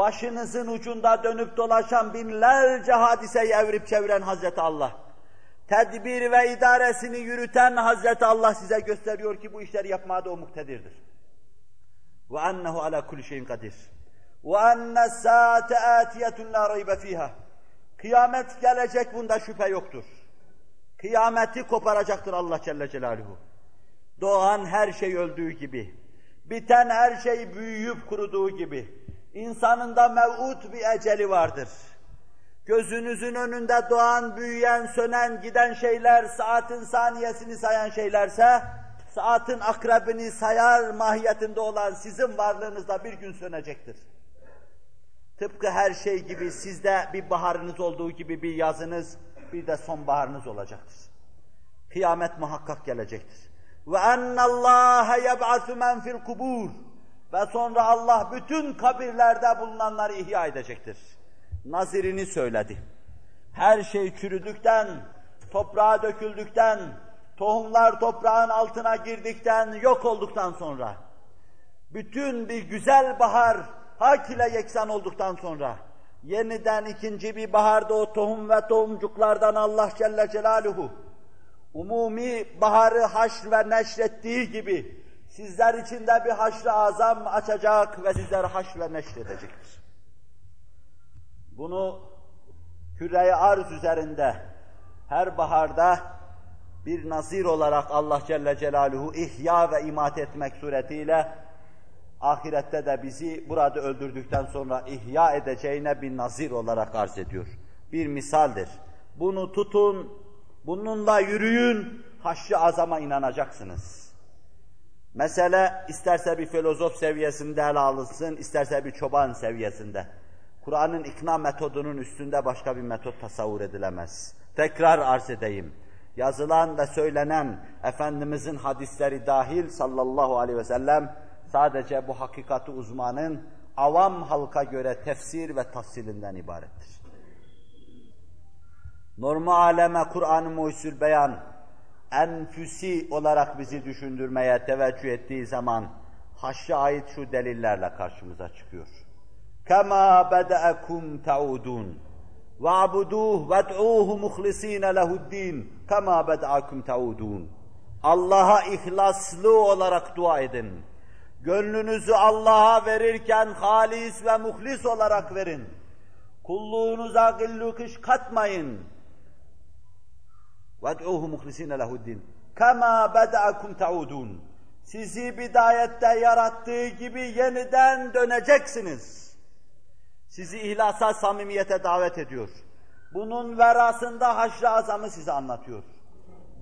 başınızın ucunda dönüp dolaşan binlerce hadiseyi evrip çeviren Hazreti Allah, tedbir ve idaresini yürüten Hazreti Allah size gösteriyor ki bu işleri yapmada o muktedirdir. Ala kulli şeyin kadir. Ve enne saate atiyetun la raybe fiha. Kıyamet gelecek bunda şüphe yoktur. Kıyameti koparacaktır Allah Celle Celaluhu. Doğan her şey öldüğü gibi, biten her şey büyüyüp kuruduğu gibi, insanın da mev'ut bir eceli vardır. Gözünüzün önünde doğan, büyüyen, sönen, giden şeyler, saatin saniyesini sayan şeylerse, saatin akrebini sayar mahiyetinde olan sizin varlığınızda bir gün sönecektir. Tıpkı her şey gibi sizde bir baharınız olduğu gibi bir yazınız, bir de sonbaharınız olacaktır. Kıyamet muhakkak gelecektir. Ve ennallâhe yeb'asu men fil kubur. Ve sonra Allah bütün kabirlerde bulunanları ihya edecektir. Nazirini söyledi. Her şey çürüdükten, toprağa döküldükten, tohumlar toprağın altına girdikten, yok olduktan sonra, bütün bir güzel bahar hak ile yeksan olduktan sonra, yeniden ikinci bir baharda o tohum ve tohumcuklardan Allah Celle Celaluhu, umumi baharı haşr ve neşrettiği gibi, sizler için de bir haşr-ı azam açacak ve sizler haşr ve neşredecektir. Bunu küre arz üzerinde her baharda bir nazir olarak Allah Celle Celaluhu ihya ve imat etmek suretiyle ahirette de bizi burada öldürdükten sonra ihya edeceğine bir nazir olarak arz ediyor. Bir misaldir. Bunu tutun, bununla yürüyün, haşr azama inanacaksınız. Mesele isterse bir filozof seviyesinde ele alınsın, isterse bir çoban seviyesinde. Kur'an'ın ikna metodunun üstünde başka bir metot tasavvur edilemez. Tekrar arz edeyim. Yazılan ve söylenen Efendimizin hadisleri dahil sallallahu aleyhi ve sellem sadece bu hakikati uzmanın avam halka göre tefsir ve tafsilinden ibarettir. Normal aleme Kur'an-ı Muhyüzül Beyan enfüsi olarak bizi düşündürmeye teveccüh ettiği zaman haşa ait şu delillerle karşımıza çıkıyor. Kema bedaekum taudun ve abuduh ve du'uhu muhlisine lehuddin kema bedaekum taudun. Allah'a ihlaslı olarak dua edin. Gönlünüzü Allah'a verirken halis ve muhlis olarak verin. Kulluğunuza gillük iş katmayın وَادْعُوهُ مُخْلِس۪ينَ لَهُ الدِّينَ كَمَا بَدَأَكُمْ تَعُودُونَ Sizi bidayette yarattığı gibi yeniden döneceksiniz. Sizi ihlasa, samimiyete davet ediyor. Bunun verasında haşr azamı size anlatıyor.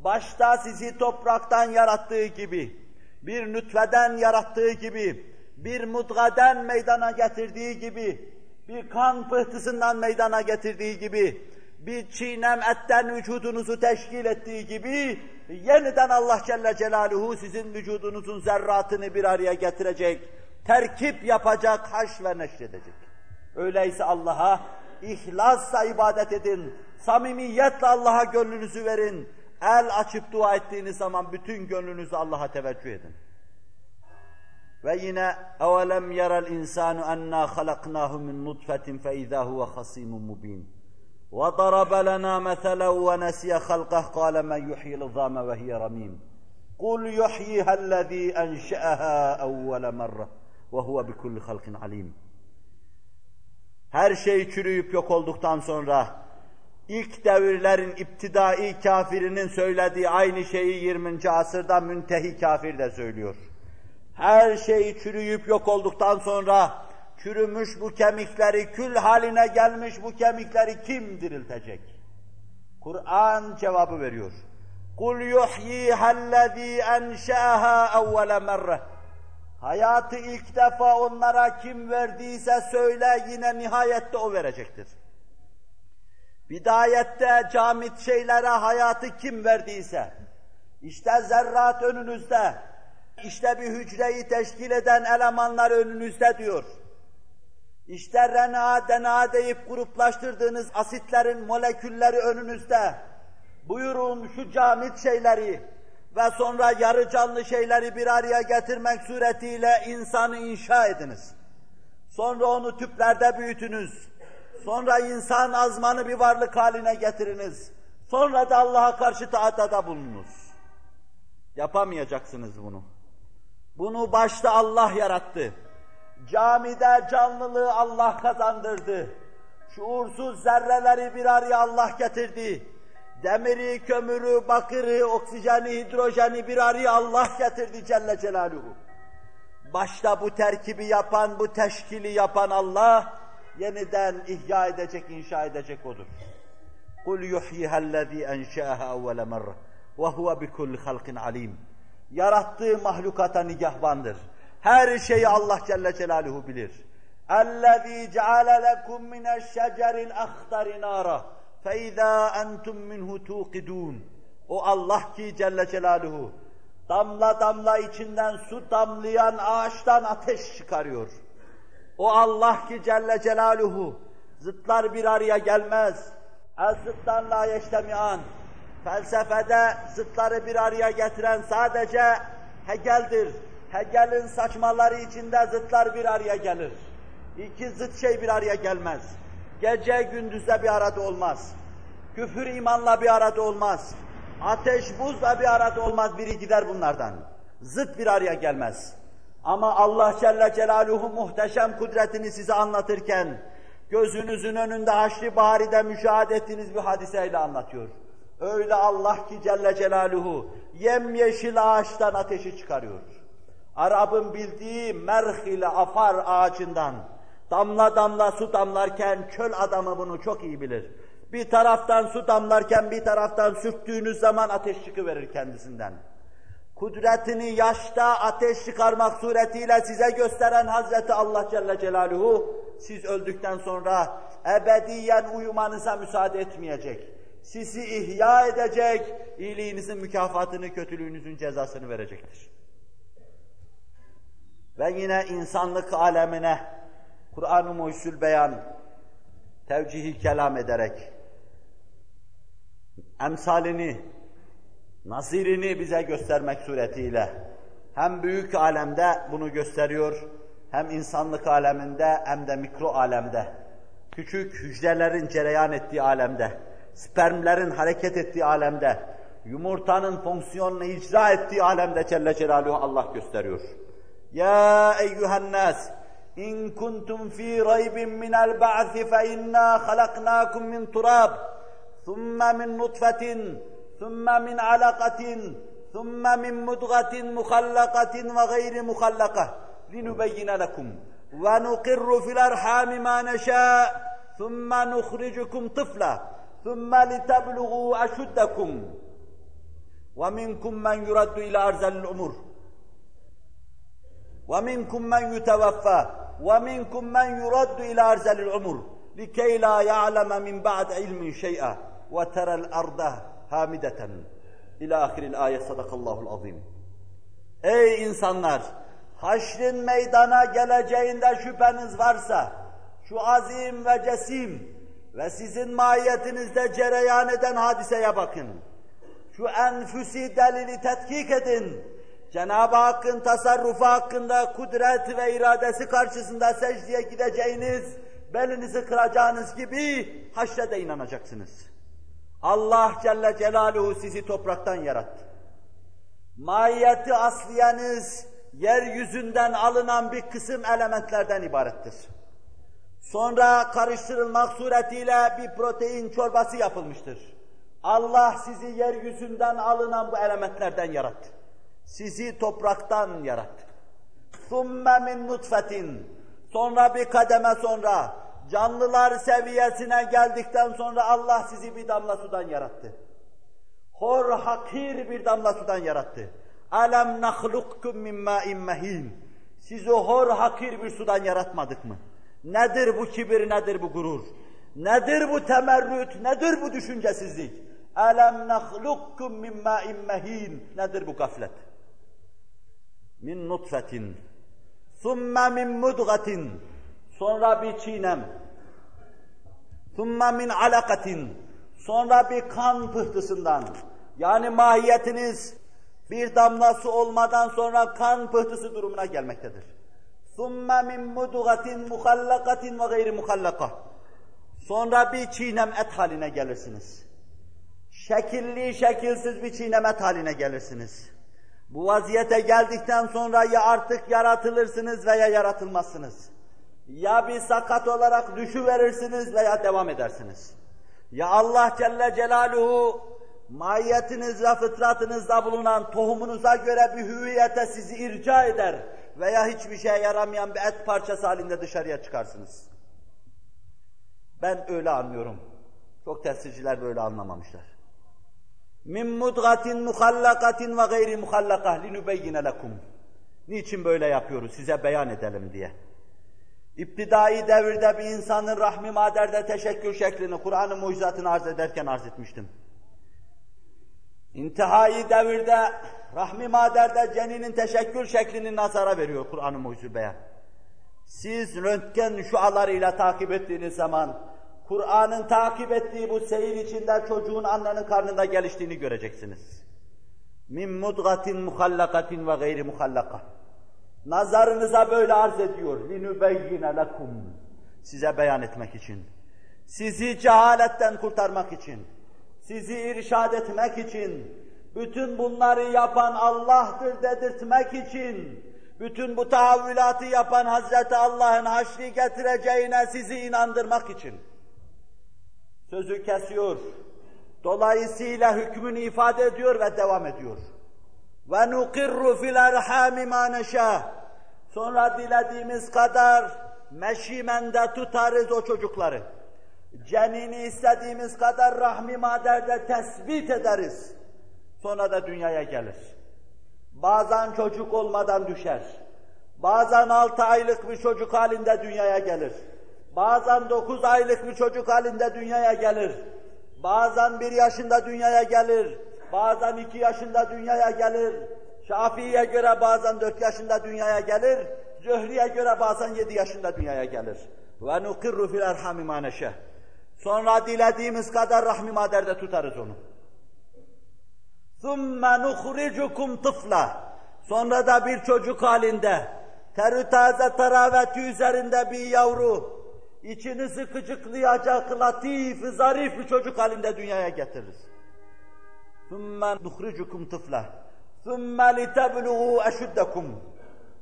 Başta sizi topraktan yarattığı gibi, bir nütfeden yarattığı gibi, bir mudgaden meydana getirdiği gibi, bir kan pıhtısından meydana getirdiği gibi, bir çiğnem etten vücudunuzu teşkil ettiği gibi, yeniden Allah Celle Celaluhu sizin vücudunuzun zerratını bir araya getirecek, terkip yapacak, haş ve neşredecek. Öyleyse Allah'a ihlasla ibadet edin, samimiyetle Allah'a gönlünüzü verin, el açıp dua ettiğiniz zaman bütün gönlünüzü Allah'a teveccüh edin. Ve yine اَوَلَمْ يَرَ الْاِنْسَانُ اَنَّا خَلَقْنَاهُ مِنْ نُطْفَةٍ فَاِذَا هُوَ خَصِيمٌ مُب۪ينٌ وَضَرَبَ لَنَا مَثَلًا وَنَسِيَ خَلْقَهُ قَالَ مَنْ يُحْيِي الْعِظَامَ وَهِيَ رَمِيمٌ قُلْ يُحْيِيهَا الَّذ۪ي أَنْشَأَهَا أَوَّلَ مَرَّةٍ وَهُوَ بِكُلِّ خَلْقٍ عَلِيمٌ Her şey çürüyüp yok olduktan sonra ilk devirlerin iptidai kafirinin söylediği aynı şeyi 20. asırda müntehi kafir de söylüyor. Her şey çürüyüp yok olduktan sonra Çürümüş bu kemikleri, kül haline gelmiş bu kemikleri kim diriltecek? Kur'an cevabı veriyor. Kul yuhyiha allazi enşa'aha evvele merre. Hayatı ilk defa onlara kim verdiyse söyle yine nihayette o verecektir. Bidayette camit şeylere hayatı kim verdiyse, işte zerrat önünüzde, işte bir hücreyi teşkil eden elemanlar önünüzde diyor. İşte RNA, DNA deyip gruplaştırdığınız asitlerin molekülleri önünüzde. Buyurun şu camit şeyleri ve sonra yarı canlı şeyleri bir araya getirmek suretiyle insanı inşa ediniz. Sonra onu tüplerde büyütünüz. Sonra insan azmanı bir varlık haline getiriniz. Sonra da Allah'a karşı taatada bulununuz. Yapamayacaksınız bunu. Bunu başta Allah yarattı. Camide canlılığı Allah kazandırdı. Şuursuz zerreleri bir araya Allah getirdi. Demiri, kömürü, bakırı, oksijeni, hidrojeni bir araya Allah getirdi Celle Celaluhu. Başta bu terkibi yapan, bu teşkili yapan Allah, yeniden ihya edecek, inşa edecek odur. قُلْ يُحْيِهَا الَّذ۪ي اَنْشَاهَا اَوَّلَ مَرَّةٍ وَهُوَ بِكُلِّ خَلْقٍ عَلِيمٍ Yarattığı mahlukata nigahbandır. Her şeyi Allah Celle Celaluhu bilir. اَلَّذ۪ي جَعَلَ لَكُمْ مِنَ الشَّجَرِ الْأَخْضَرِ نَارًا فَاِذَا اَنْتُمْ مِنْهُ تُوقِدُونَ O Allah ki Celle Celaluhu, damla damla içinden su damlayan ağaçtan ateş çıkarıyor. O Allah ki Celle Celaluhu, zıtlar bir araya gelmez. El-zıttan la yeştemi'an. Felsefede zıtları bir araya getiren sadece Hegel'dir. Hegel'in saçmaları içinde zıtlar bir araya gelir. İki zıt şey bir araya gelmez. Gece gündüzle bir arada olmaz. Küfür imanla bir arada olmaz. Ateş buzla bir arada olmaz. Biri gider bunlardan. Zıt bir araya gelmez. Ama Allah Celle Celaluhu muhteşem kudretini size anlatırken gözünüzün önünde Haçlı Bahari'de müşahede ettiğiniz bir hadiseyle anlatıyor. Öyle Allah ki Celle Celaluhu yemyeşil ağaçtan ateşi çıkarıyor. Arap'ın bildiği merh ile afar ağacından damla damla su damlarken çöl adamı bunu çok iyi bilir. Bir taraftan su damlarken bir taraftan sürttüğünüz zaman ateş çıkıverir kendisinden. Kudretini yaşta ateş çıkarmak suretiyle size gösteren Hazreti Allah Celle Celaluhu, siz öldükten sonra ebediyen uyumanıza müsaade etmeyecek. Sizi ihya edecek, iyiliğinizin mükafatını, kötülüğünüzün cezasını verecektir. Ve yine insanlık alemine Kur'an-ı Muhyüsül Beyan tevcihi kelam ederek emsalini, nazirini bize göstermek suretiyle hem büyük alemde bunu gösteriyor, hem insanlık aleminde hem de mikro alemde, küçük hücrelerin cereyan ettiği alemde, spermlerin hareket ettiği alemde, yumurtanın fonksiyonunu icra ettiği alemde Celle Celaluhu Allah gösteriyor. يا أيها الناس إن كنتم في ريب من البعث فإنا خلقناكم من تراب ثم من نطفة ثم من علقة ثم من مدغة مخلقة وغير مخلقة. لنبين لكم ونقر في الأرحام ما نشاء ثم نخرجكم طفلا ثم لتبلغوا أشدكم. ومنكم من يرد إلى أرزل الأمور. ومنكم من يتوفى ومنكم من يرد إلى أرذل العمر لكي لا يعلم من بعد علم شيئا وترى الأرض هامدة إلى آخر الآية صدق الله العظيم Ey insanlar! Haşrin meydana geleceğinde şüpheniz varsa, şu azim ve cesim, ve sizin mahiyetinizde cereyan eden hadiseye bakın. Şu enfüsi delili tetkik edin. Cenab-ı Hakk'ın tasarrufu hakkında kudret ve iradesi karşısında secdeye gideceğiniz, belinizi kıracağınız gibi haşrede inanacaksınız. Allah Celle Celaluhu sizi topraktan yarattı. Mahiyeti asliyeniz, yeryüzünden alınan bir kısım elementlerden ibarettir. Sonra karıştırılmak suretiyle bir protein çorbası yapılmıştır. Allah sizi yeryüzünden alınan bu elementlerden yarattı. Sizi topraktan yarattı. ثُمَّ min nutfetin. Sonra bir kademe sonra, canlılar seviyesine geldikten sonra Allah sizi bir damla sudan yarattı. Hor hakir bir damla sudan yarattı. Alem nahlukkum min ma'in. Sizi hor hakir bir sudan yaratmadık mı? Nedir bu kibir, nedir bu gurur? Nedir bu temerrüt, nedir bu düşüncesizlik? Alem nahlukkum min ma'in. Nedir bu gaflet? Min nutfetin. Thumma min mudgatin. Sonra bir çiğnem. Thumma min alakatin. Sonra bir kan pıhtısından. Yani mahiyetiniz bir damla su olmadan sonra kan pıhtısı durumuna gelmektedir. ثُمَّ مِنْ مُدُغَةٍ مُخَلَّقَةٍ وَغَيْرِ مُخَلَّقَةٍ Sonra bir çiğnem et haline gelirsiniz. Şekilli şekilsiz bir çiğnem et haline gelirsiniz. Bu vaziyete geldikten sonra ya artık yaratılırsınız veya yaratılmazsınız. Ya bir sakat olarak düşüverirsiniz veya devam edersiniz. Ya Allah Celle Celaluhu mahiyetiniz ve fıtratınızda bulunan tohumunuza göre bir hüviyete sizi irca eder veya hiçbir şeye yaramayan bir et parçası halinde dışarıya çıkarsınız. Ben öyle anlıyorum. Çok tefsirciler böyle anlamamışlar. Min mudgatin muhallakatin ve gayri muhallakah linubeyyine lekum. Niçin böyle yapıyoruz? Size beyan edelim diye. İptidai devirde bir insanın rahmi maderde teşekkür şeklini, Kur'an-ı mucizatını arz ederken arz etmiştim. İntihai devirde, rahmi maderde ceninin teşekkür şeklini nazara veriyor Kur'an-ı mucize beyan. Siz röntgen şualarıyla takip ettiğiniz zaman, Kur'an'ın takip ettiği bu seyir içinde çocuğun annenin karnında geliştiğini göreceksiniz. Min mudgatin muhallakatin ve gayri muhallaka. Nazarınıza böyle arz ediyor. Linübeyyine lekum. Size beyan etmek için. Sizi cehaletten kurtarmak için. Sizi irşad etmek için. Bütün bunları yapan Allah'tır dedirtmek için. Bütün bu tahavvülatı yapan Hazreti Allah'ın haşri getireceğine sizi inandırmak için. Sözü kesiyor. Dolayısıyla hükmünü ifade ediyor ve devam ediyor. Ve nukirru fil erhami ma Sonra dilediğimiz kadar meşimende tutarız o çocukları. Cenini istediğimiz kadar rahmi maderde tespit ederiz. Sonra da dünyaya gelir. Bazen çocuk olmadan düşer. Bazen altı aylık bir çocuk halinde dünyaya gelir. Bazen dokuz aylık bir çocuk halinde dünyaya gelir. Bazen bir yaşında dünyaya gelir. Bazen iki yaşında dünyaya gelir. Şafii'ye göre bazen dört yaşında dünyaya gelir. Zühri'ye göre bazen yedi yaşında dünyaya gelir. Ve nukirru fil erhami ma Sonra dilediğimiz kadar rahmi maderde tutarız onu. ثُمَّ نُخْرِجُكُمْ طِفْلًا Sonra da bir çocuk halinde, terü taze teraveti üzerinde bir yavru, içini sıkıcıklayacak latif, zarif bir çocuk halinde dünyaya getiririz. ثُمَّ نُخْرِجُكُمْ طِفْلًا ثُمَّ لِتَبْلُغُوا أَشُدَّكُمْ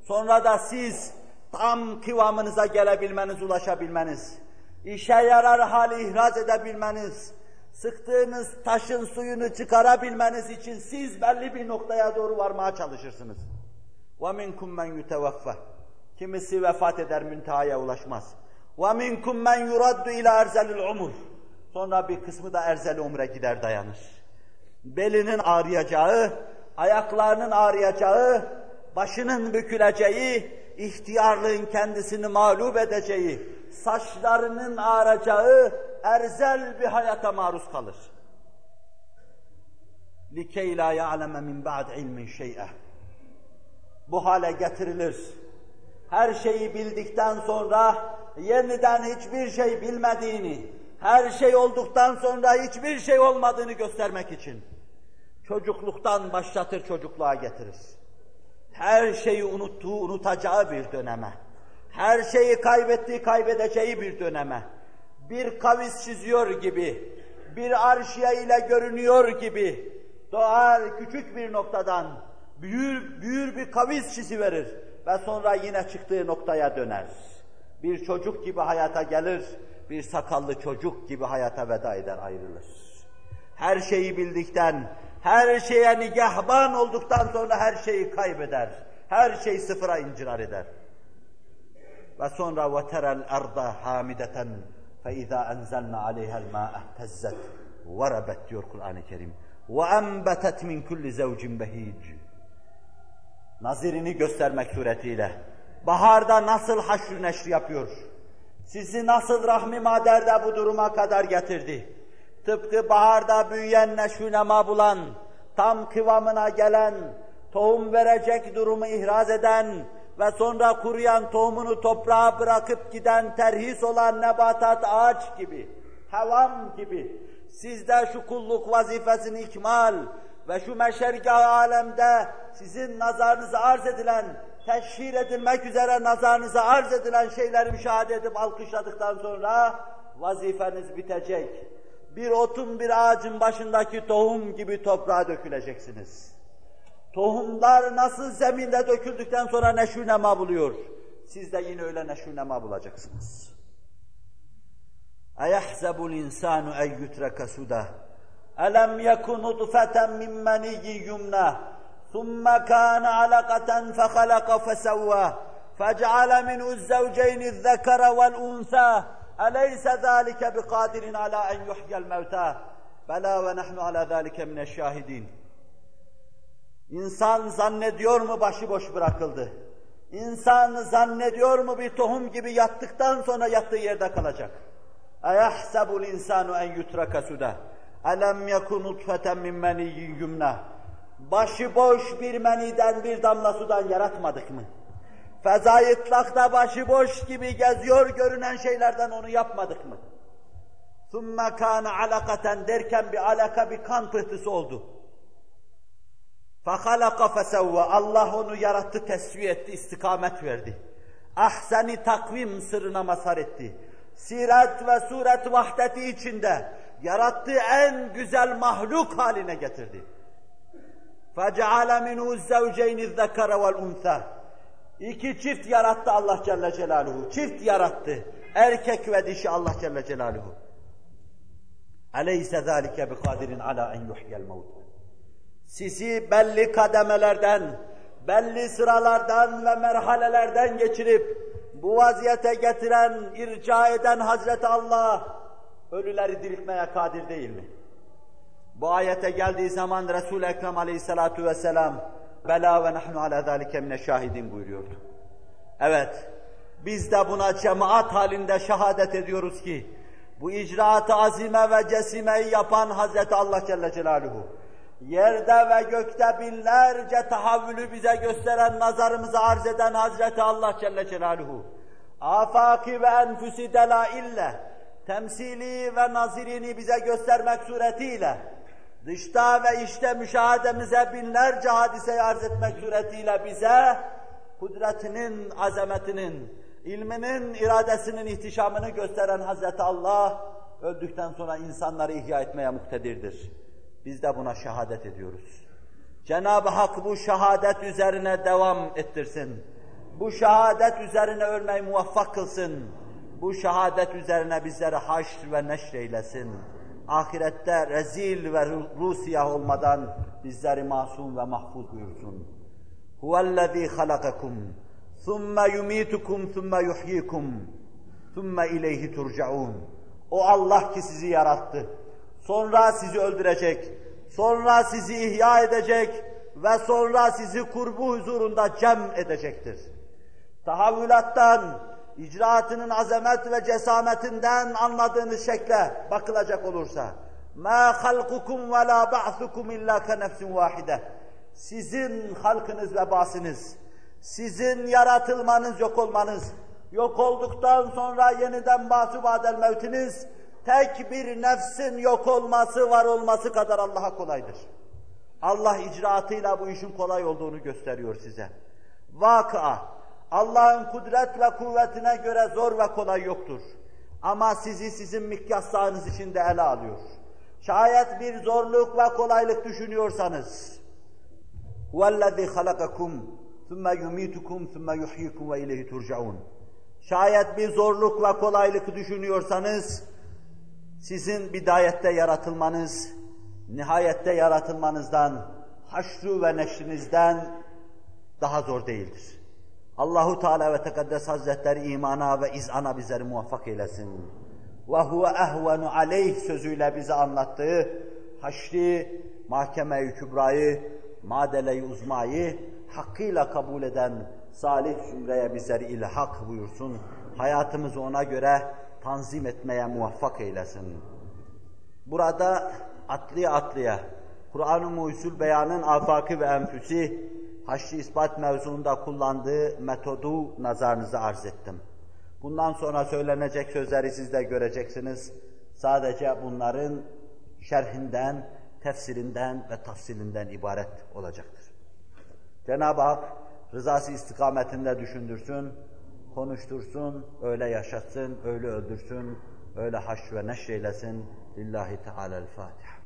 Sonra da siz tam kıvamınıza gelebilmeniz, ulaşabilmeniz, işe yarar hali ihraz edebilmeniz, sıktığınız taşın suyunu çıkarabilmeniz için siz belli bir noktaya doğru varmaya çalışırsınız. وَمِنْكُمْ مَنْ يُتَوَفَّ Kimisi vefat eder, müntehaya ulaşmaz. وَمِنْكُمْ مَنْ يُرَدُّ اِلَى اَرْزَلِ الْعُمُرِ Sonra bir kısmı da erzel umre gider dayanır. Belinin ağrıyacağı, ayaklarının ağrıyacağı, başının büküleceği, ihtiyarlığın kendisini mağlup edeceği, saçlarının ağracağı erzel bir hayata maruz kalır. لِكَيْ لَا يَعْلَمَ مِنْ بَعْدْ عِلْمٍ شَيْئًا Bu hale getirilir. her şeyi bildikten sonra yeniden hiçbir şey bilmediğini, her şey olduktan sonra hiçbir şey olmadığını göstermek için çocukluktan başlatır çocukluğa getirir. Her şeyi unuttuğu, unutacağı bir döneme her şeyi kaybettiği, kaybedeceği bir döneme, bir kavis çiziyor gibi, bir arşiye ile görünüyor gibi, doğar küçük bir noktadan büyür, büyür bir kavis çiziverir ve sonra yine çıktığı noktaya döner. Bir çocuk gibi hayata gelir, bir sakallı çocuk gibi hayata veda eder, ayrılır. Her şeyi bildikten, her şeye nigahban olduktan sonra her şeyi kaybeder. Her şey sıfıra incirar eder. Ve sonra وَتَرَى الْاَرْضَ حَامِدَةً فَاِذَا اَنْزَلْنَا عَلَيْهَا الْمَاءَ اهْتَزَّتْ وَرَبَتْ diyor Kur'an-ı Kerim. وَاَنْبَتَتْ مِنْ كُلِّ زَوْجٍ بَهِيجٍ Nazirini göstermek suretiyle. Baharda nasıl haşr neşr yapıyor? Sizi nasıl rahmi maderde bu duruma kadar getirdi? Tıpkı baharda büyüyen neşvünema bulan, tam kıvamına gelen, tohum verecek durumu ihraz eden, ve sonra kuruyan tohumunu toprağa bırakıp giden terhis olan nebatat ağaç gibi, hevam gibi, sizde şu kulluk vazifesini ikmal ve şu meşergah alemde sizin nazarınıza arz edilen teşhir edilmek üzere nazarınıza arz edilen şeyleri müşahede edip alkışladıktan sonra vazifeniz bitecek. Bir otun bir ağacın başındaki tohum gibi toprağa döküleceksiniz. Tohumlar nasıl zeminde döküldükten sonra neşü nema buluyor. Siz de yine öyle neşü nema bulacaksınız. اَيَحْزَبُ الْاِنْسَانُ اَنْ يُتْرَكَ سُدَى أَلَمْ يَكُ نُطْفَةً مِنْ مَنِيٍّ يُمْنَى ثُمَّ كَانَ عَلَقَةً فَخَلَقَ فَسَوَّى فَجَعَلَ مِنْهُ الزَّوْجَيْنِ الذَّكَرَ وَالْأُنْثَى أَلَيْسَ ذَٰلِكَ بِقَادِرٍ عَلَى أَنْ يُحْيَى الْمَوْتَى بَلَا وَنَحْنُ عَلَى ذَٰلِكَ مِنَ الشَّاهِدِينَ İnsan zannediyor mu başıboş bırakıldı? İnsan zannediyor mu bir tohum gibi yattıktan sonra yattığı yerde kalacak? اَيَحْسَبُ الْاِنْسَانُ اَنْ يُتْرَكَ سُدَى اَلَمْ يَكُنْ نُطْفَةً مِنْ مَنِيٍّ يُمْنَى Başıboş bir meniden bir damla sudan yaratmadık mı? Fezai itlakta başıboş gibi geziyor görünen şeylerden onu yapmadık mı? ثُمَّ كَانَ عَلَقَةً derken bir alaka bir kan pıhtısı oldu. فَخَلَقَ فَسَوَّ Allah onu yarattı, tesviye etti, istikamet verdi. Ahseni takvim sırrına mazhar etti. Siret ve suret vahdeti içinde yarattığı en güzel mahluk haline getirdi. فَجَعَلَ مِنْهُ الزَّوْجَيْنِ الذَّكَرَ وَالْاُنْثَى İki çift yarattı Allah Celle Celaluhu. Çift yarattı. Erkek ve dişi Allah Celle Celaluhu. أَلَيْسَ ذَٰلِكَ بِقَادِرٍ عَلَى اَنْ يُحْيَ الْمَوْتِ sizi belli kademelerden, belli sıralardan ve merhalelerden geçirip bu vaziyete getiren, irca eden Hazreti Allah ölüleri diriltmeye kadir değil mi? Bu ayete geldiği zaman Resul-i Ekrem aleyhissalatu vesselam bela ve nahnu ala zalike mine şahidin buyuruyordu. Evet, biz de buna cemaat halinde şehadet ediyoruz ki bu icraat-ı azime ve cesimeyi yapan Hazreti Allah Celle Celaluhu yerde ve gökte binlerce tahavvülü bize gösteren, nazarımızı arz eden Hazreti Allah Celle Celaluhu, afaki ve enfüsi delaille, temsili ve nazirini bize göstermek suretiyle, dışta ve işte müşahedemize binlerce hadiseyi arz etmek suretiyle bize, kudretinin, azametinin, ilminin, iradesinin ihtişamını gösteren Hazreti Allah, öldükten sonra insanları ihya etmeye muktedirdir. Biz de buna şehadet ediyoruz. Cenab-ı Hak bu şehadet üzerine devam ettirsin. Bu şehadet üzerine ölmeyi muvaffak kılsın. Bu şehadet üzerine bizleri haşr ve neşreylesin. Ahirette rezil ve rusiyah olmadan bizleri masum ve mahfuz buyursun. Huvellezî halakakum, thumme yumitukum, thumme yuhyikum, thumme ileyhi turcaun. O Allah ki sizi yarattı sonra sizi öldürecek, sonra sizi ihya edecek ve sonra sizi kurbu huzurunda cem edecektir. Tahavvülattan, icraatının azamet ve cesametinden anladığınız şekle bakılacak olursa, مَا خَلْقُكُمْ وَلَا بَعْثُكُمْ اِلَّا كَنَفْسٍ وَاحِدَةٍ Sizin halkınız ve basınız, sizin yaratılmanız, yok olmanız, yok olduktan sonra yeniden basu badel mevtiniz, tek bir nefsin yok olması, var olması kadar Allah'a kolaydır. Allah icraatıyla bu işin kolay olduğunu gösteriyor size. Vakıa, Allah'ın kudret ve kuvvetine göre zor ve kolay yoktur. Ama sizi sizin mikyaslarınız içinde ele alıyor. Şayet bir zorluk ve kolaylık düşünüyorsanız, وَالَّذِي خَلَقَكُمْ ثُمَّ يُمِيتُكُمْ ثُمَّ يُحْيِكُمْ وَاِلَيْهِ تُرْجَعُونَ Şayet bir zorluk ve kolaylık düşünüyorsanız, sizin bidayette yaratılmanız, nihayette yaratılmanızdan, haşru ve neşrinizden daha zor değildir. Allahu Teala ve Tekaddes Hazretleri imana ve izana bizleri muvaffak eylesin. Ve huve ehvenu aleyh sözüyle bize anlattığı haşri, mahkeme-i kübrayı, madele-i uzmayı hakkıyla kabul eden salih zümreye bizleri ilhak buyursun. Hayatımızı ona göre tanzim etmeye muvaffak eylesin. Burada atlıya atlıya Kur'an-ı Muhyüzül Beyan'ın afakı ve enfüsi haşri ispat mevzuunda kullandığı metodu nazarınıza arz ettim. Bundan sonra söylenecek sözleri siz de göreceksiniz. Sadece bunların şerhinden, tefsirinden ve tafsilinden ibaret olacaktır. Cenab-ı Hak rızası istikametinde düşündürsün, konuştursun, öyle yaşatsın, öyle öldürsün, öyle haş ve neşreylesin. Lillahi Teala'l-Fatiha.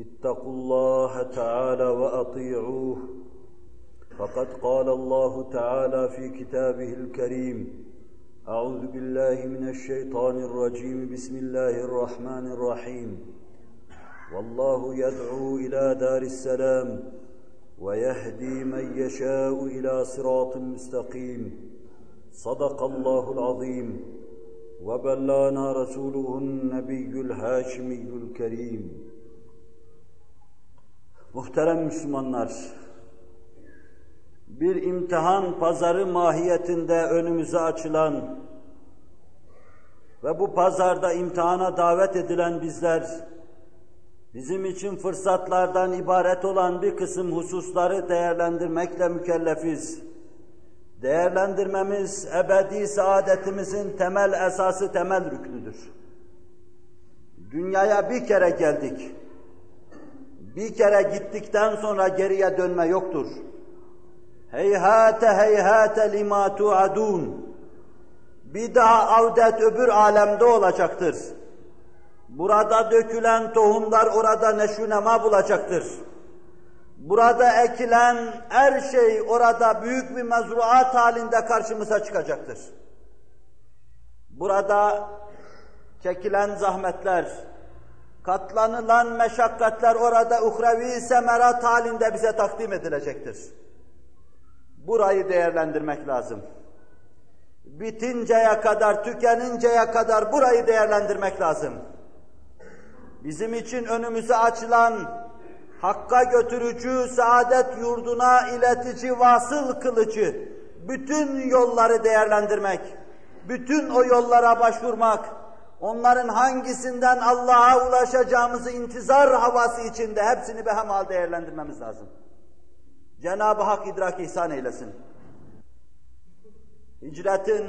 اتقوا الله تعالى وأطيعوه. فقد قال الله تعالى في كتابه الكريم أعوذ بالله من الشيطان الرجيم. بسم الله الرحمن الرحيم. والله يدعو إلى دار السلام ويهدي من يشاء إلى صراط مستقيم. صدق الله العظيم. وبلانا رسوله النبي الهاشمي الكريم. Muhterem Müslümanlar, bir imtihan pazarı mahiyetinde önümüze açılan ve bu pazarda imtihana davet edilen bizler, bizim için fırsatlardan ibaret olan bir kısım hususları değerlendirmekle mükellefiz. Değerlendirmemiz ebedi saadetimizin temel esası, temel rüknüdür. Dünyaya bir kere geldik. Bir kere gittikten sonra geriye dönme yoktur. Heyhate heyhate lima tuadun. Bir daha avdet öbür alemde olacaktır. Burada dökülen tohumlar orada neşünema bulacaktır. Burada ekilen her şey orada büyük bir mezruat halinde karşımıza çıkacaktır. Burada çekilen zahmetler, katlanılan meşakkatler orada uhrevi semerat halinde bize takdim edilecektir. Burayı değerlendirmek lazım. Bitinceye kadar, tükeninceye kadar burayı değerlendirmek lazım. Bizim için önümüze açılan Hakka götürücü, saadet yurduna iletici, vasıl kılıcı, bütün yolları değerlendirmek, bütün o yollara başvurmak, onların hangisinden Allah'a ulaşacağımızı intizar havası içinde hepsini behemal değerlendirmemiz lazım. Cenab-ı Hak idrak ihsan eylesin. Hicretin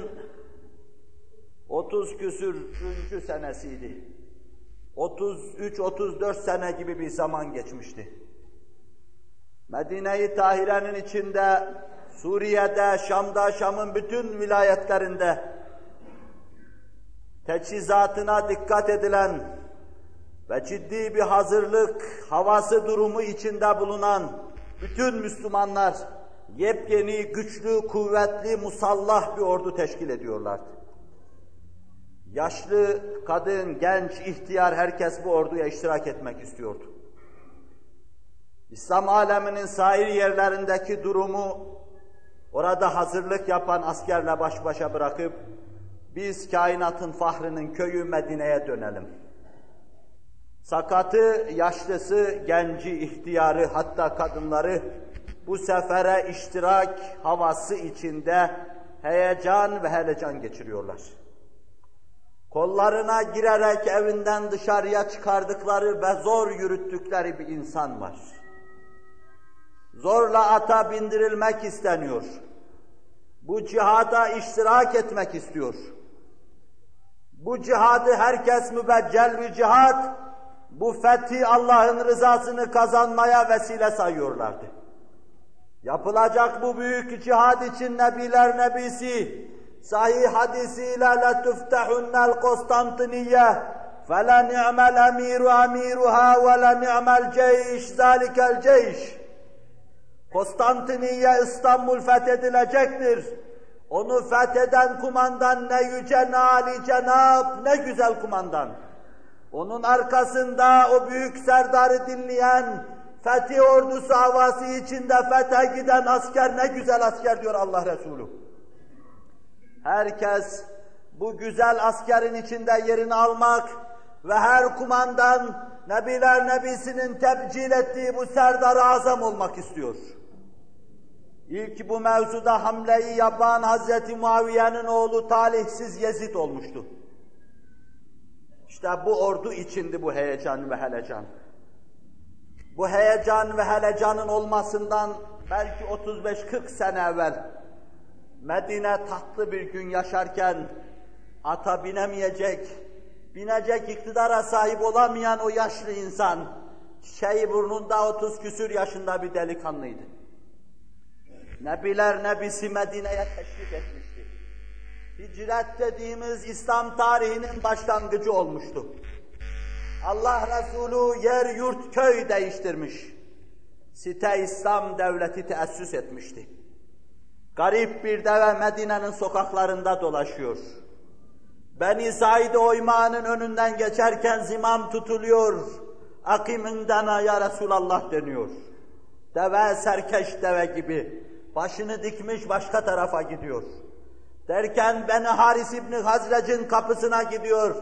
30 küsürüncü senesiydi. 33-34 sene gibi bir zaman geçmişti. Medine-i Tahire'nin içinde, Suriye'de, Şam'da, Şam'ın bütün vilayetlerinde teçhizatına dikkat edilen ve ciddi bir hazırlık havası durumu içinde bulunan bütün Müslümanlar yepyeni, güçlü, kuvvetli, musallah bir ordu teşkil ediyorlardı. Yaşlı, kadın, genç, ihtiyar herkes bu orduya iştirak etmek istiyordu. İslam aleminin sair yerlerindeki durumu orada hazırlık yapan askerle baş başa bırakıp biz kainatın fahrının köyü Medine'ye dönelim. Sakatı, yaşlısı, genci, ihtiyarı hatta kadınları bu sefere iştirak havası içinde heyecan ve helecan geçiriyorlar kollarına girerek evinden dışarıya çıkardıkları ve zor yürüttükleri bir insan var. Zorla ata bindirilmek isteniyor. Bu cihada iştirak etmek istiyor. Bu cihadı herkes mübeccel bir cihat, bu fethi Allah'ın rızasını kazanmaya vesile sayıyorlardı. Yapılacak bu büyük cihad için Nebiler Nebisi, sahih hadisiyle لَتُفْتَحُنَّ الْقُسْطَنْطِنِيَّةِ فَلَنِعْمَ الْاَمِيرُ اَمِيرُهَا وَلَنِعْمَ الْجَيْشِ ذَٰلِكَ الْجَيْشِ Konstantiniye İstanbul fethedilecektir. Onu fetheden kumandan ne yüce ne âli cenab ne güzel kumandan. Onun arkasında o büyük serdarı dinleyen, fethi ordusu havası içinde fethe giden asker ne güzel asker diyor Allah Resulü. Herkes bu güzel askerin içinde yerini almak ve her kumandan Nebiler Nebisi'nin tebcil ettiği bu serdar azam olmak istiyor. İlk bu mevzuda hamleyi yapan Hazreti Muaviye'nin oğlu talihsiz Yezid olmuştu. İşte bu ordu içindi bu heyecan ve helecan. Bu heyecan ve helecanın olmasından belki 35-40 sene evvel Medine tatlı bir gün yaşarken ata binemeyecek, binecek iktidara sahip olamayan o yaşlı insan, şey burnunda 30 küsür yaşında bir delikanlıydı. Nebiler Nebisi Medine'ye teşrif etmişti. Hicret dediğimiz İslam tarihinin başlangıcı olmuştu. Allah Resulü yer yurt köy değiştirmiş. Site İslam devleti teessüs etmişti. Garip bir deve Medine'nin sokaklarında dolaşıyor. Beni Said Oyma'nın önünden geçerken zimam tutuluyor. Akimindana ya Resulallah deniyor. Deve serkeş deve gibi. Başını dikmiş başka tarafa gidiyor. Derken Beni Haris İbni Hazrec'in kapısına gidiyor.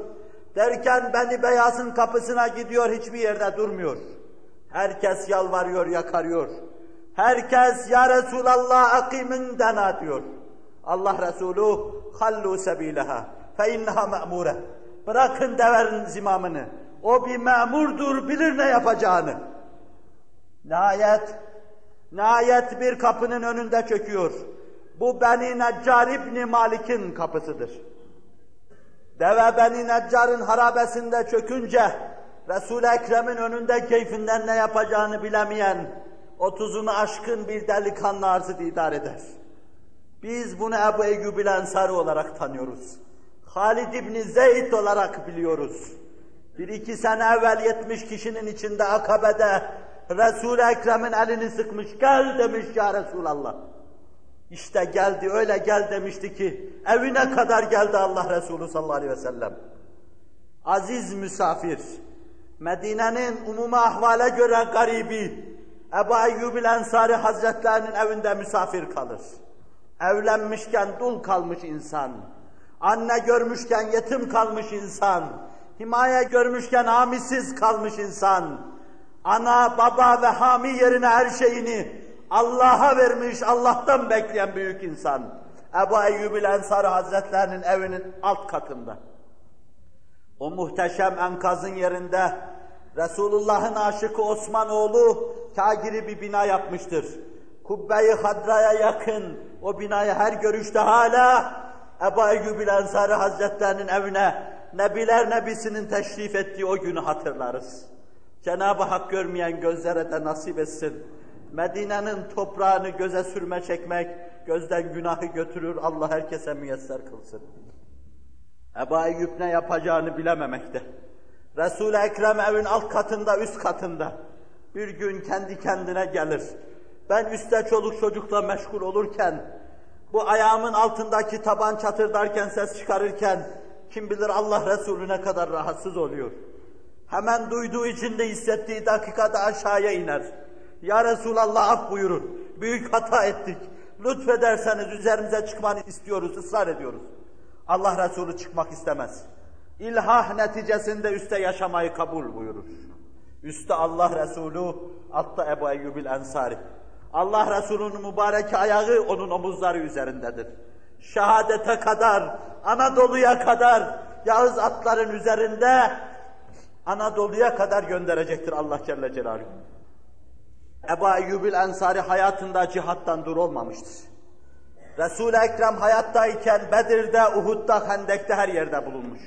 Derken Beni Beyaz'ın kapısına gidiyor, hiçbir yerde durmuyor. Herkes yalvarıyor, yakarıyor. Herkes ya Resulallah akimin dena diyor. Allah Resulü hallu sebileha fe inneha me'mure. Bırakın deverin zimamını. O bir memurdur, bilir ne yapacağını. Nihayet, nihayet bir kapının önünde çöküyor. Bu Beni Neccar İbni Malik'in kapısıdır. Deve Beni Neccar'ın harabesinde çökünce, Resul-i Ekrem'in önünde keyfinden ne yapacağını bilemeyen, otuzunu aşkın bir delikanlı arzı didar eder. Biz bunu Ebu Eyyub ile Ensari olarak tanıyoruz. Halid İbni Zeyd olarak biliyoruz. Bir iki sene evvel yetmiş kişinin içinde akabede Resul-i Ekrem'in elini sıkmış, gel demiş ya Resulallah. İşte geldi, öyle gel demişti ki, evine kadar geldi Allah Resulü sallallahu aleyhi ve sellem. Aziz misafir, Medine'nin umuma ahvale göre garibi, Ebu Eyyub Ensari Hazretlerinin evinde misafir kalır. Evlenmişken dul kalmış insan, anne görmüşken yetim kalmış insan, himaye görmüşken hamisiz kalmış insan, ana, baba ve hami yerine her şeyini Allah'a vermiş, Allah'tan bekleyen büyük insan. Ebu Eyyub Ensari Hazretlerinin evinin alt katında. O muhteşem enkazın yerinde Resulullah'ın aşıkı Osmanoğlu kagiri bir bina yapmıştır. Kubbe-i Hadra'ya yakın o binayı her görüşte hala Ebu Eyyub Ensari Hazretlerinin evine Nebiler Nebisi'nin teşrif ettiği o günü hatırlarız. Cenab-ı Hak görmeyen gözlere de nasip etsin. Medine'nin toprağını göze sürme çekmek, gözden günahı götürür, Allah herkese müyesser kılsın. Ebu Eyyub ne yapacağını bilememekte. Resul-i Ekrem evin alt katında, üst katında. Bir gün kendi kendine gelir. Ben üstte çoluk çocukla meşgul olurken, bu ayağımın altındaki taban çatırdarken, ses çıkarırken, kim bilir Allah Resulü ne kadar rahatsız oluyor. Hemen duyduğu içinde hissettiği dakikada aşağıya iner. Ya Resulallah af buyurun, büyük hata ettik. Lütfederseniz üzerimize çıkmanı istiyoruz, ısrar ediyoruz. Allah Resulü çıkmak istemez. İlhah neticesinde üste yaşamayı kabul buyurur. Üste Allah Resulü, altta Ebu Eyyubil Ensari. Allah Resulü'nün mübarek ayağı onun omuzları üzerindedir. Şehadete kadar, Anadolu'ya kadar, Yağız atların üzerinde Anadolu'ya kadar gönderecektir Allah Celle Celaluhu. Ebu Eyyubil Ensari hayatında cihattan dur olmamıştır. Resul-i Ekrem hayattayken Bedir'de, Uhud'da, Hendek'te her yerde bulunmuş.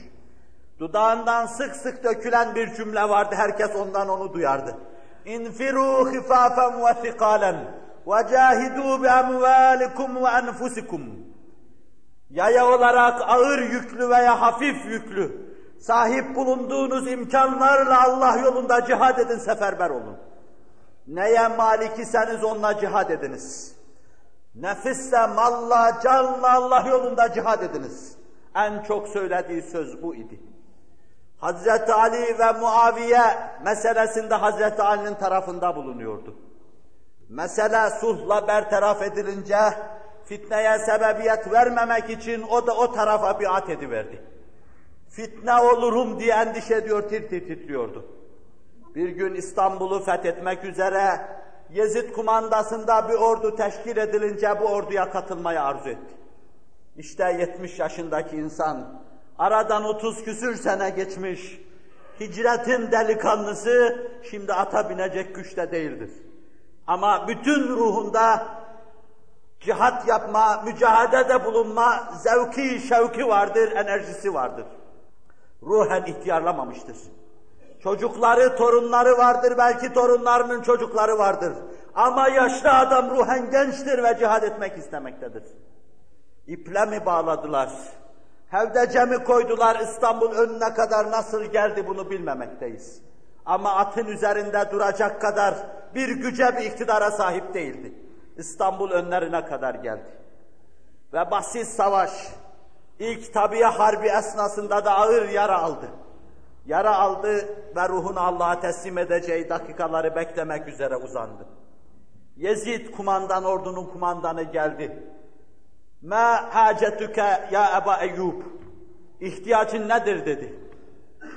Dudağından sık sık dökülen bir cümle vardı. Herkes ondan onu duyardı. İnfiru hifafen ve thikalen ve cahidu bi amvalikum ve enfusikum. Yaya olarak ağır yüklü veya hafif yüklü, sahip bulunduğunuz imkanlarla Allah yolunda cihad edin, seferber olun. Neye malik iseniz onunla cihad ediniz. Nefisse, malla, canla Allah yolunda cihad ediniz. En çok söylediği söz bu idi. Hazreti Ali ve Muaviye meselesinde Hazreti Ali'nin tarafında bulunuyordu. Mesele sulhla bertaraf edilince fitneye sebebiyet vermemek için o da o tarafa biat ediverdi. Fitne olurum diye endişe ediyor, tir tir titriyordu. Bir gün İstanbul'u fethetmek üzere Yezid kumandasında bir ordu teşkil edilince bu orduya katılmayı arzu etti. İşte 70 yaşındaki insan, aradan 30 küsür sene geçmiş, hicretin delikanlısı şimdi ata binecek güçte değildir. Ama bütün ruhunda cihat yapma, mücadelede bulunma zevki, şevki vardır, enerjisi vardır. Ruhen ihtiyarlamamıştır. Çocukları, torunları vardır, belki torunlarının çocukları vardır. Ama yaşlı adam ruhen gençtir ve cihad etmek istemektedir. İple mi bağladılar? Hevdece mi koydular İstanbul önüne kadar nasıl geldi bunu bilmemekteyiz. Ama atın üzerinde duracak kadar bir güce bir iktidara sahip değildi. İstanbul önlerine kadar geldi. Ve basit savaş, ilk tabiye harbi esnasında da ağır yara aldı. Yara aldı ve ruhunu Allah'a teslim edeceği dakikaları beklemek üzere uzandı. Yezid kumandan ordunun kumandanı geldi. Ma hacetüke ya Eba Eyyub. İhtiyacın nedir dedi.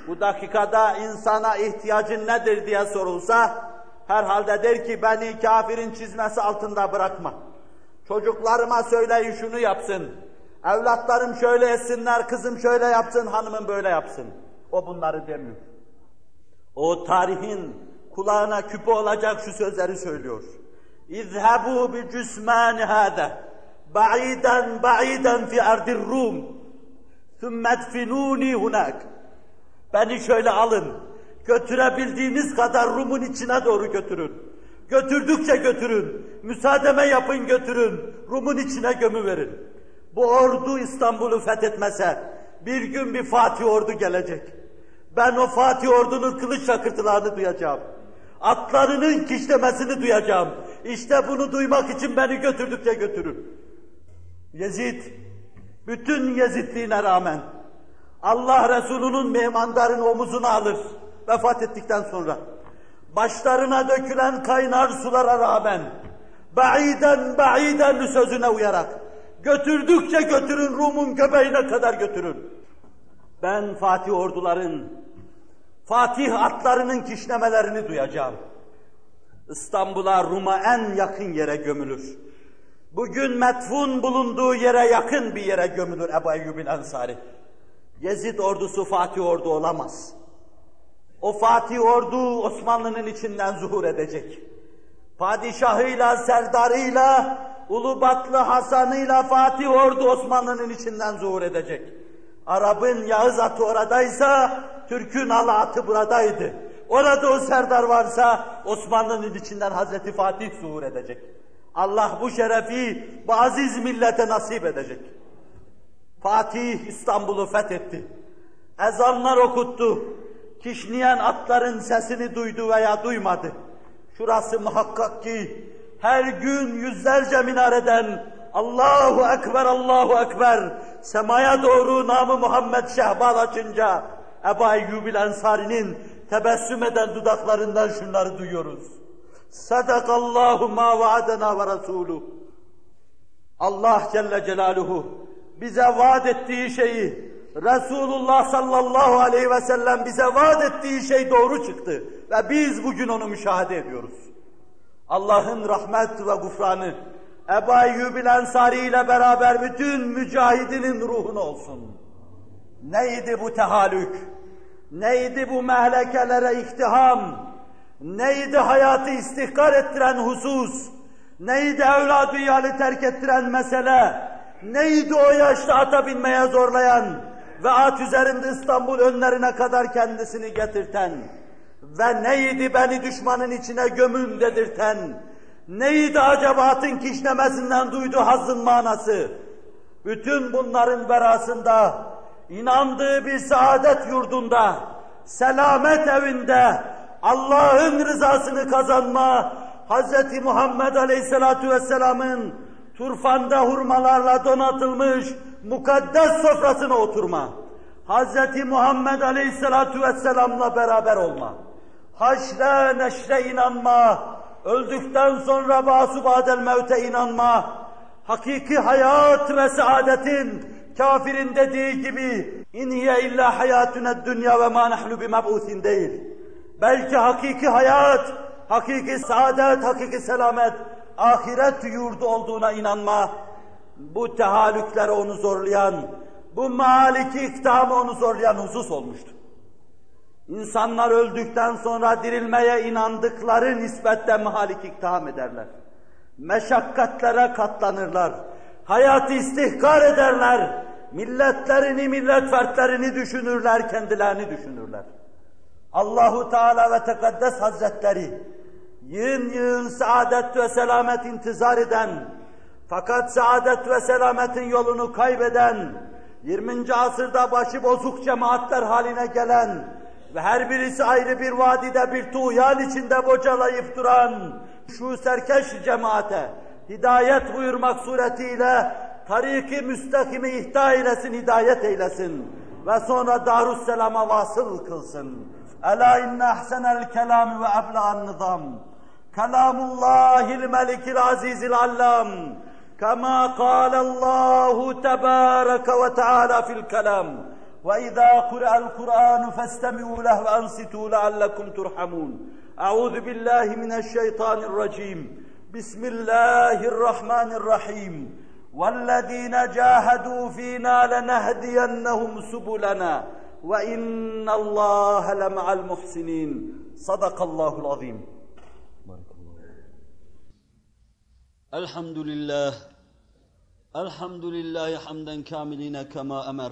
Bu dakikada insana ihtiyacın nedir diye sorulsa herhalde der ki beni kafirin çizmesi altında bırakma. Çocuklarıma söyleyin şunu yapsın. Evlatlarım şöyle etsinler, kızım şöyle yapsın, hanımım böyle yapsın. O bunları demiyor. O tarihin kulağına küpe olacak şu sözleri söylüyor. İzhebu bi cüsmani hâde ba'iden ba'iden fi ardir Rum thumma edfinuni hunak. Beni şöyle alın. Götürebildiğiniz kadar Rum'un içine doğru götürün. Götürdükçe götürün. Müsaademe yapın götürün. Rum'un içine gömü verin. Bu ordu İstanbul'u fethetmese bir gün bir Fatih ordu gelecek. Ben o Fatih ordunun kılıç şakırtılarını duyacağım. Atlarının kişlemesini duyacağım. İşte bunu duymak için beni götürdükçe götürün. Yezid, bütün Yezidliğine rağmen Allah Resulü'nün mehmandarın omuzuna alır vefat ettikten sonra. Başlarına dökülen kaynar sulara rağmen ba'iden ba'iden sözüne uyarak götürdükçe götürün Rum'un göbeğine kadar götürün. Ben Fatih orduların, Fatih atlarının kişnemelerini duyacağım. İstanbul'a, Rum'a en yakın yere gömülür. Bugün metfun bulunduğu yere yakın bir yere gömülür Ebu Eyyub'in Ensari. Yezid ordusu Fatih ordu olamaz. O Fatih ordu Osmanlı'nın içinden zuhur edecek. Padişahıyla, serdarıyla, Ulubatlı Hasan'ıyla Fatih ordu Osmanlı'nın içinden zuhur edecek. Arap'ın Yağız atı oradaysa, Türk'ün ala atı buradaydı. Orada o serdar varsa Osmanlı'nın içinden Hazreti Fatih zuhur edecek. Allah bu şerefi bu aziz millete nasip edecek. Fatih İstanbul'u fethetti. Ezanlar okuttu. Kişniyen atların sesini duydu veya duymadı. Şurası muhakkak ki her gün yüzlerce minareden Allahu Ekber, Allahu Ekber semaya doğru namı Muhammed Şehbal açınca Ebu Eyyubil Ensari'nin tebessüm eden dudaklarından şunları duyuyoruz. Sadakallahu ma vaadena ve rasuluh. Allah Celle Celaluhu bize vaat ettiği şeyi Resulullah sallallahu aleyhi ve sellem bize vaat ettiği şey doğru çıktı ve biz bugün onu müşahede ediyoruz. Allah'ın rahmet ve gufranı Ebu Eyyubil Ensari ile beraber bütün mücahidinin ruhuna olsun. Neydi bu tehallük? Neydi bu mehlekelere iktiham? Neydi hayatı istihkar ettiren husus? Neydi evladı iyali terk ettiren mesele? Neydi o yaşta ata binmeye zorlayan? ve at üzerinde İstanbul önlerine kadar kendisini getirten ve neydi beni düşmanın içine gömün dedirten, neydi acaba atın kişnemesinden duyduğu hazın manası, bütün bunların verasında, inandığı bir saadet yurdunda, selamet evinde, Allah'ın rızasını kazanma, Hz. Muhammed Aleyhisselatü Vesselam'ın turfanda hurmalarla donatılmış mukaddes sofrasına oturma. Hz. Muhammed Aleyhisselatü Vesselam'la beraber olma. Haşre neşre inanma, öldükten sonra basu badel mevte inanma, hakiki hayat ve saadetin kafirin dediği gibi inhiye illa hayatüne dünya ve ma nahnu bimeb'uthin değil. Belki hakiki hayat, hakiki saadet, hakiki selamet, ahiret yurdu olduğuna inanma. Bu tehallüklere onu zorlayan, bu maliki iktihamı onu zorlayan husus olmuştu. İnsanlar öldükten sonra dirilmeye inandıkları nispette mahalik iktiham ederler. Meşakkatlere katlanırlar. Hayatı istihkar ederler. Milletlerini, millet fertlerini düşünürler, kendilerini düşünürler. Allahu Teala ve Tekaddes Hazretleri yığın yığın saadet ve selamet intizar eden fakat saadet ve selametin yolunu kaybeden 20. asırda başı bozuk cemaatler haline gelen ve her birisi ayrı bir vadide bir tuğyan içinde bocalayıp duran şu serkeş cemaate hidayet buyurmak suretiyle tariki müstakimi ihda eylesin, hidayet eylesin ve sonra Darüsselam'a vasıl kılsın. Ela inne ahsenel kelami ve ebla'n nizam. Kelamullahil melikil azizil allam. Kema kâlellâhu tebâreke ve teâlâ fil kelam. وإذا قرأ القرآن فاستمعوا له وأنصتوا لعلكم ترحمون أعوذ بالله من الشيطان الرجيم بسم الله الرحمن الرحيم والذين جاهدوا فينا لنهدينهم سبلنا وإن الله لمع المحسنين صدق الله العظيم الحمد لله الحمد لله حمدا كاملين كما أمر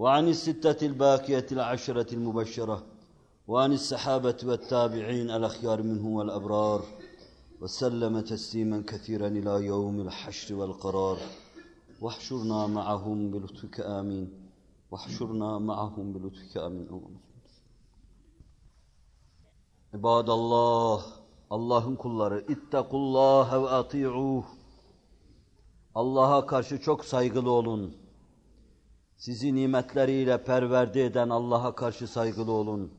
وعن الستة الباقية العشرة المبشرة وعن السحابة والتابعين الأخيار منهم والأبرار وسلم تسليما كثيرا إلى يوم الحشر والقرار واحشرنا معهم بلطفك آمين واحشرنا معهم بلطفك آمين عباد الله Allah'ın kulları ittakullaha ve ati'uh. Allah'a karşı çok saygılı olun. Sizi nimetleriyle perverde eden Allah'a karşı saygılı olun.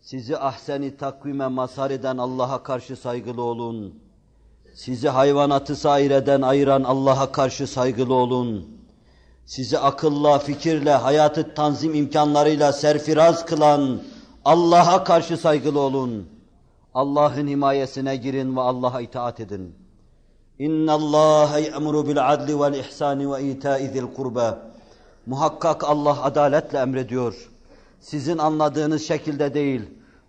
Sizi ahseni takvime mazhar eden Allah'a karşı saygılı olun. Sizi hayvanatı sair eden, ayıran Allah'a karşı saygılı olun. Sizi akılla, fikirle, hayatı tanzim imkanlarıyla serfiraz kılan Allah'a karşı saygılı olun. Allah'ın himayesine girin ve Allah'a itaat edin. İnna Allah ya'muru bil adli vel ihsani ve ita'i zil kurba. Muhakkak Allah adaletle emrediyor. Sizin anladığınız şekilde değil,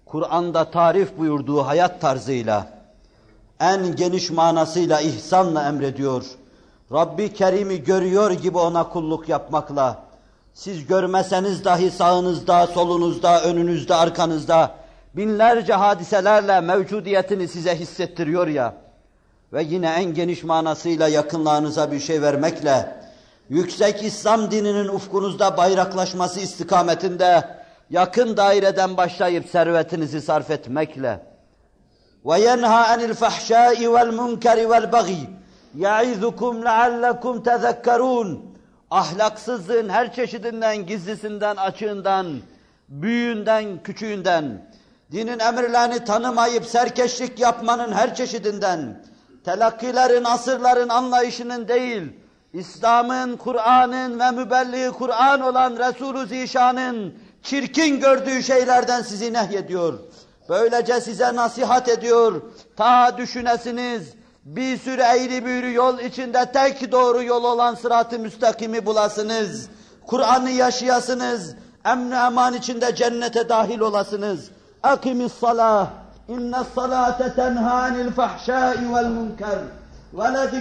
Kur'an'da tarif buyurduğu hayat tarzıyla, en geniş manasıyla ihsanla emrediyor. Rabbi Kerim'i görüyor gibi ona kulluk yapmakla, siz görmeseniz dahi sağınızda, solunuzda, önünüzde, arkanızda, binlerce hadiselerle mevcudiyetini size hissettiriyor ya ve yine en geniş manasıyla yakınlarınıza bir şey vermekle yüksek İslam dininin ufkunuzda bayraklaşması istikametinde yakın daireden başlayıp servetinizi sarf etmekle ve yenha anil fahşai vel munkeri vel bagi yaizukum leallekum tezekkerun. Ahlaksızlığın her çeşidinden, gizlisinden, açığından, büyüğünden, küçüğünden, dinin emirlerini tanımayıp serkeşlik yapmanın her çeşidinden, telakkilerin, asırların anlayışının değil, İslam'ın, Kur'an'ın ve mübelliği Kur'an olan Resulü Zişan'ın çirkin gördüğü şeylerden sizi nehyediyor. Böylece size nasihat ediyor. Ta düşünesiniz, bir sürü eğri büğrü yol içinde tek doğru yol olan sırat-ı müstakimi bulasınız. Kur'an'ı yaşayasınız, emn eman içinde cennete dahil olasınız. Akimis salah, inne salate tenha anil fahşai vel munker. Ve le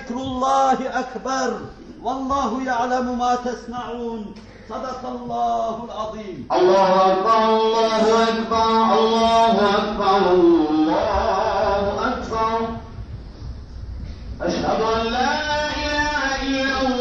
والله يعلم ما تسمعون. صدق الله العظيم. الله أكبر الله أكبر الله أكبر الله أكبر. أشهد أن لا إله إلا الله.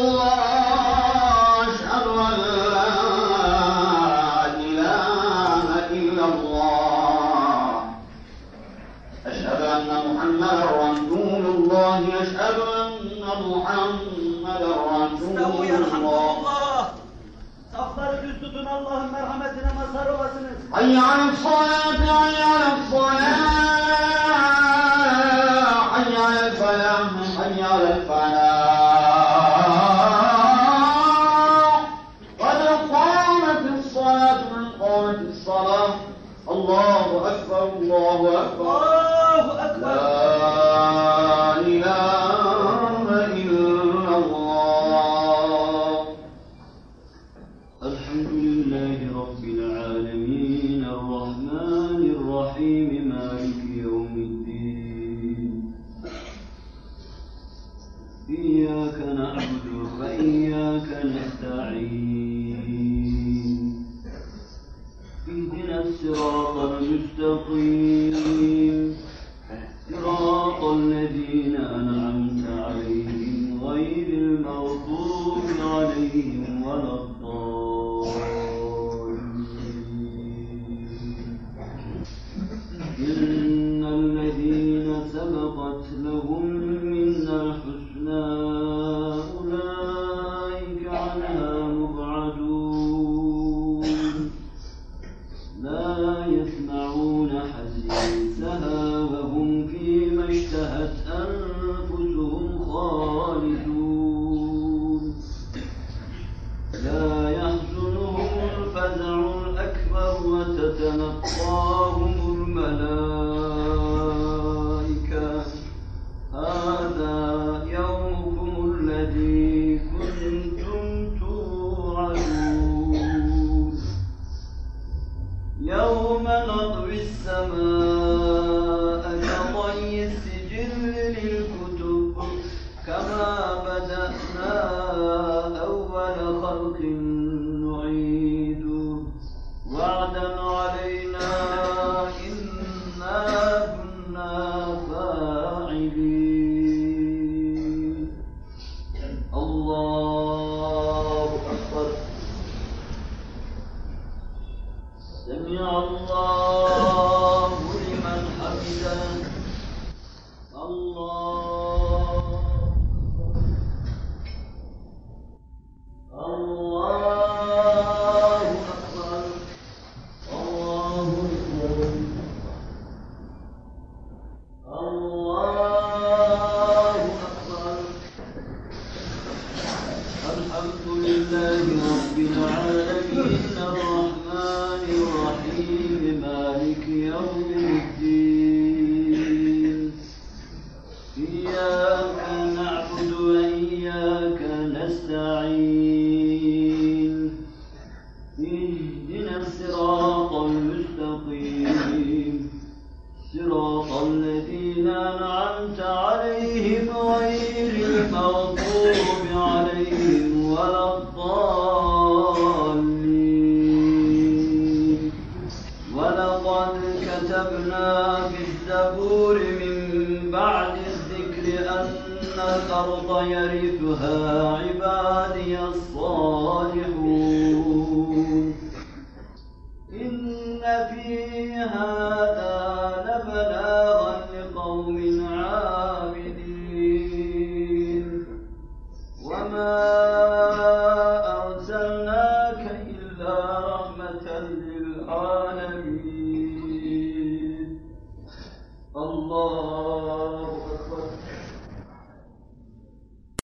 سبقت